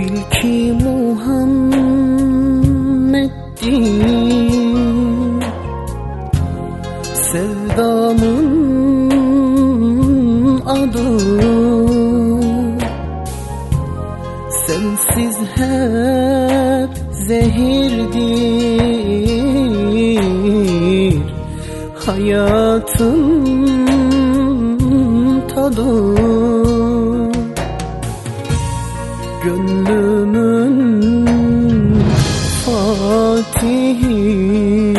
Bil ki Muhammed'dir Sevdamın adı Sensiz hep zehirdir. Hayatın tadı Fatihi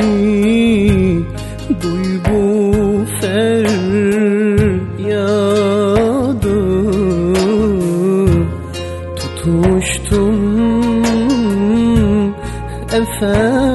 Duy bu feryadı Tutuştum efendim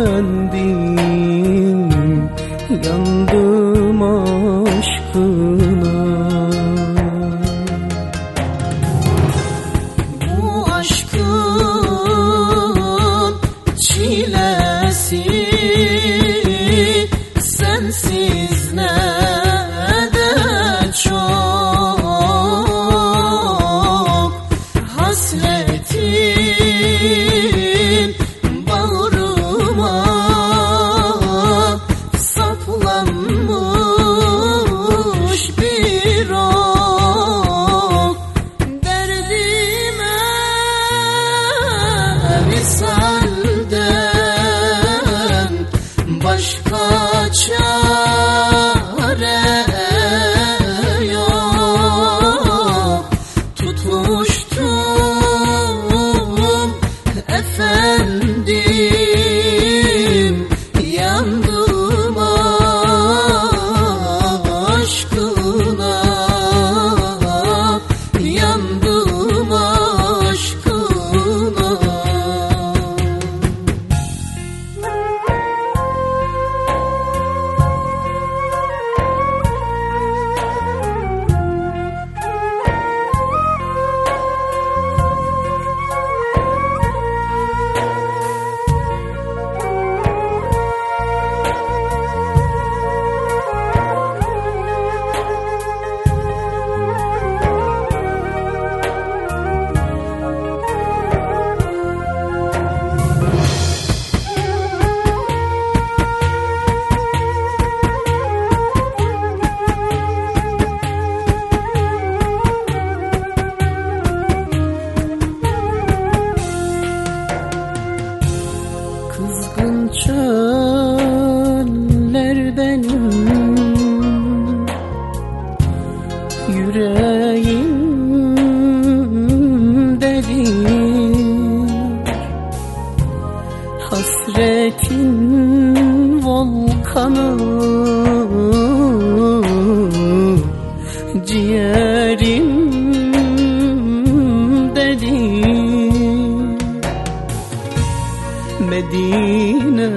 sene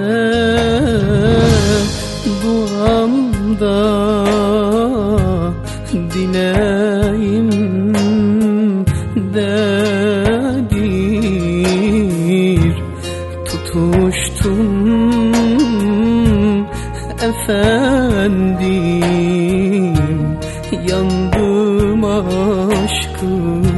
duamda dileyim dedir tutuştum efendim yandım aşkım.